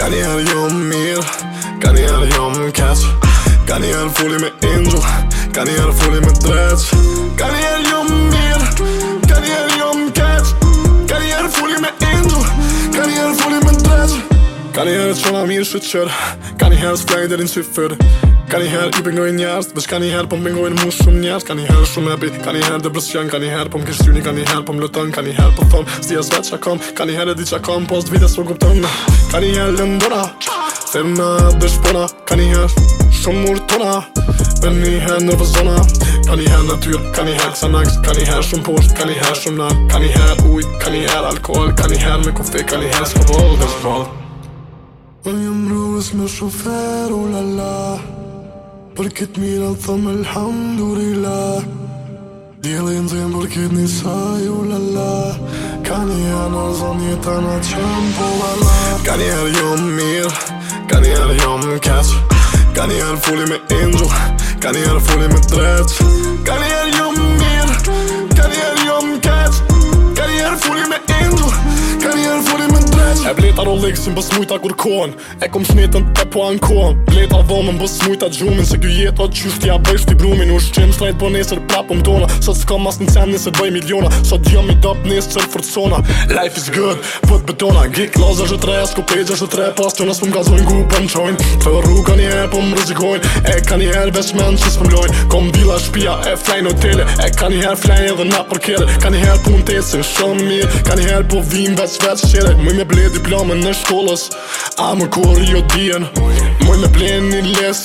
Ka një janë jo më mirë Ka një janë jo më keqë Ka një janë fulli me indru Ka një janë fulli me dreqë Ka një janë jo më mirë Ka një janë jo më keqë Ka një janë fulli me indru Ka një janë fulli Ka një herë i pëngojnë njerës, veç ka një herë po mëngojnë mu shumë njerës Ka një herë shumë e bitë, ka një herë dhe brësë Ka një herë po më kështë juni, ka një herë po më lëtën Ka një herë po thëmë, si e zvetë që kom Ka një herë e di qa kom, po s'dvite vitës po guptën Ka një herë lëndona, se më në dëshpona Ka një herë shumë urtona, me një herë nërvëzona Ka një herë natyrë, ka një herë sanax Ka një herë shumë poshtë, ka një herë shumë nërë Ka një herë ujtë, ka një herë alkohol Ka një herë me ka një herë Dhe Unë jëmë me shofer, Për këtë mirë atë thëmë elhamdurila Djeli në zemë për këtë një saj u lala Ka një anë o zonë një të në qëmë po lala Ka një arë mirë Ka një arë jo më kësë Ka me indru Ka një arë me drecë Shneta Rolexin bës mujta kur kohen E kom shnetën të po anë kohen Leta vëmën bës mujta gjumin Se kjo jetë o qyshti a bëjsh t'i brumin U shqim shtrajt po nesër prapo tona Sot s'ka mas në cenë nesër bëj miliona Sot jam i dop nesër qërë fërcona Life is good, pët betona Gik loza që tre, s'ku pejgja që tre Pas të nësë pëm gazojnë gu pëm qojnë Të rru ka një herë pëm rëzikojnë E ka një herë veç men që s'pëm lojnë Kom bila shpia e flajnë o tele E ka një herë flajnë edhe na për kjere Ka një herë pun të esin shumë mirë Ka një herë po vim veç veç qere Mëj me bledi pl mamën në shkollës A më kur jo dijen Moj me plen një les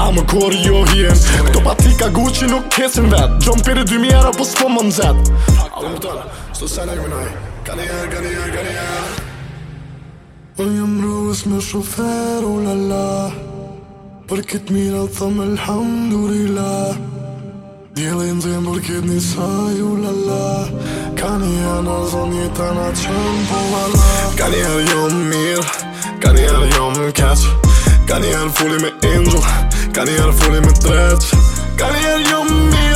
A më kur jo hien Këto pati ka gu që nuk kesin vet Gjom për i dy mjera po s'po më nëzet A më tërë, në gëmë nëj Kani e, kani e, kani po me shofer, oh la la Për këtë mira të thëmë alhamdulillah Njëllin të mërë këtë një saj, oh la la Kani e në zonë jetë anë qëmë po valë Kan niet aan Jan meer, kan niet aan Jan Kat. Kan niet aan voelen mijn angel, kan niet aan voelen mijn dread. Kan niet aan Jan meer.